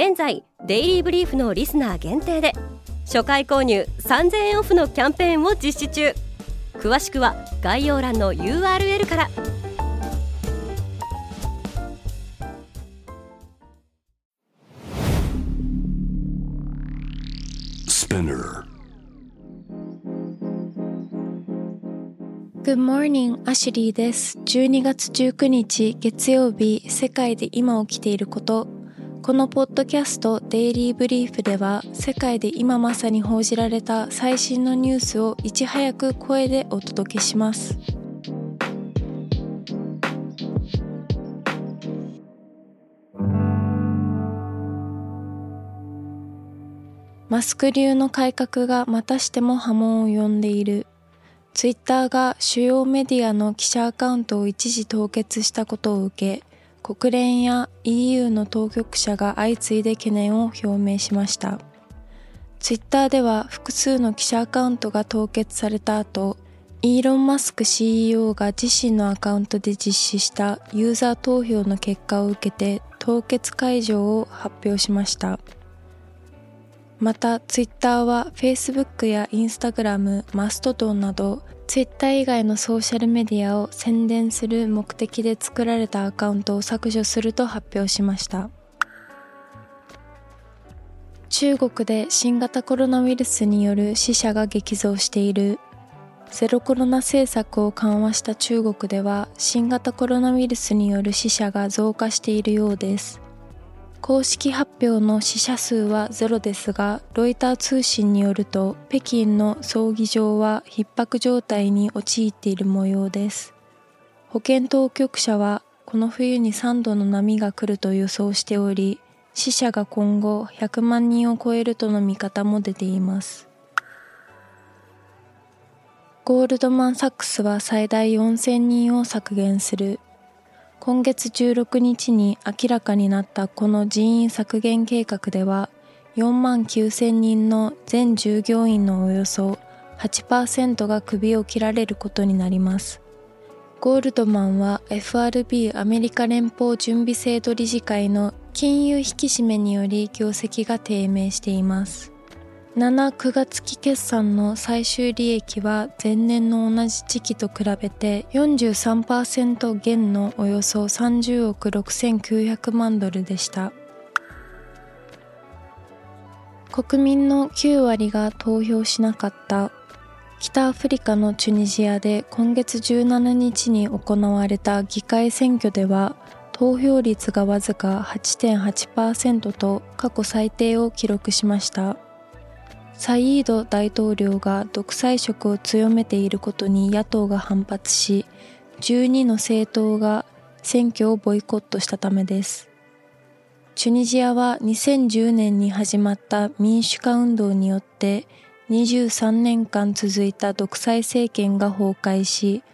現在デイリーブリーフのリスナー限定で初回購入3000円オフのキャンペーンを実施中詳しくは概要欄の URL から e Good morning, アシュリーです。12月19日月曜日、世界で今起きていること。このポッドキャストデイリーブリーフでは世界で今まさに報じられた最新のニュースをいち早く声でお届けします。マスク流の改革がまたしても波紋を呼んでいる。ツイッターが主要メディアの記者アカウントを一時凍結したことを受け、国連や EU の当局者が相次いで懸念を表明しました。ツイッターでは複数の記者アカウントが凍結された後、イーロン・マスク CEO が自身のアカウントで実施したユーザー投票の結果を受けて凍結解除を発表しました。また、ツイッターは Facebook や Instagram、マストドンなど、ツイッター以外のソーシャルメディアを宣伝する目的で作られたアカウントを削除すると発表しました。中国で新型コロナウイルスによる死者が激増している。ゼロコロナ政策を緩和した中国では新型コロナウイルスによる死者が増加しているようです。公式発表の死者数はゼロですが、ロイター通信によると、北京の葬儀場は逼迫状態に陥っている模様です。保健当局者は、この冬に3度の波が来ると予想しており、死者が今後100万人を超えるとの見方も出ています。ゴールドマン・サックスは最大4000人を削減する。今月16日に明らかになったこの人員削減計画では4万9000人の全従業員のおよそ8%が首を切られることになります。ゴールドマンは FRB アメリカ連邦準備制度理事会の金融引き締めにより業績が低迷しています。7、9月期決算の最終利益は前年の同じ時期と比べて43%減のおよそ30億6900万ドルでした。国民の9割が投票しなかった北アフリカのチュニジアで今月17日に行われた議会選挙では投票率がわずか8.8%と過去最低を記録しました。サイード大統領が独裁色を強めていることに野党が反発し、12の政党が選挙をボイコットしたためです。チュニジアは2010年に始まった民主化運動によって23年間続いた独裁政権が崩壊し、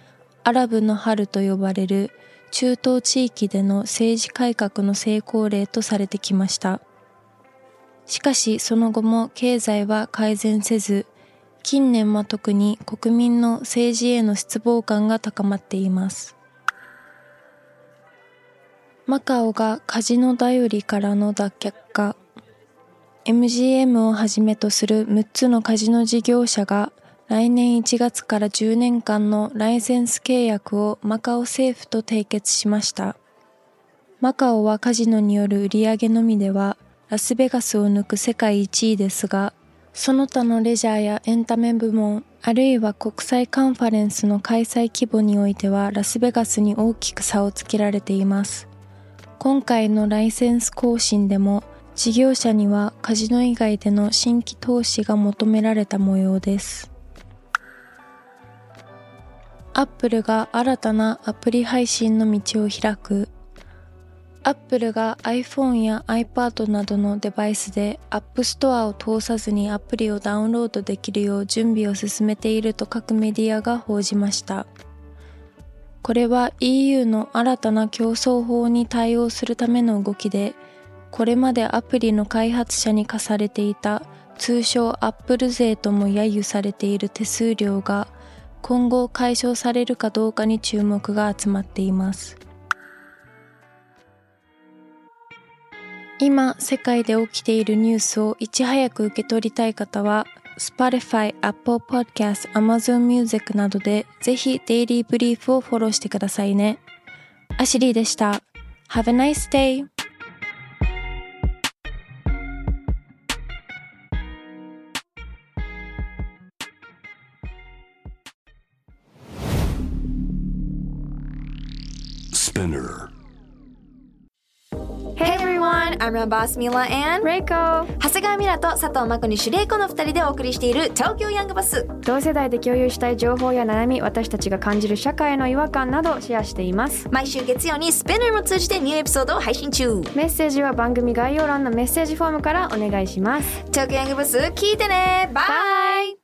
アラブの春と呼ばれる中東地域での政治改革の成功例とされてきました。しかしその後も経済は改善せず、近年は特に国民の政治への失望感が高まっています。マカオがカジノ頼りからの脱却か、MGM をはじめとする6つのカジノ事業者が来年1月から10年間のライセンス契約をマカオ政府と締結しました。マカオはカジノによる売上のみではラスベガスを抜く世界1位ですが、その他のレジャーやエンタメ部門、あるいは国際カンファレンスの開催規模においてはラスベガスに大きく差をつけられています。今回のライセンス更新でも事業者にはカジノ以外での新規投資が求められた模様です。アップルが新たなアプリ配信の道を開く Apple が iPhone や iPad などのデバイスで App Store を通さずにアプリをダウンロードできるよう準備を進めていると各メディアが報じました。これは EU の新たな競争法に対応するための動きで、これまでアプリの開発者に課されていた通称アップル税とも揶揄されている手数料が今後解消されるかどうかに注目が集まっています。今世界で起きているニュースをいち早く受け取りたい方は Spotify、Apple Podcast、Amazon Music などでぜひデイリーブリーフをフォローしてくださいね。アシリーでした。Have a nice day! Spinner I'm your boss Mila and Reiko. 長谷川ミラと佐藤真子にシュレイコの二人でお送りしている東京ヤングバス同世代で共有したい情報や悩み私たちが感じる社会の違和感などシェアしています。毎週月曜にスペナーも通じてニューエピソードを配信中。メッセージは番組概要欄のメッセージフォームからお願いします。東京ヤングバス聞いてね。バイ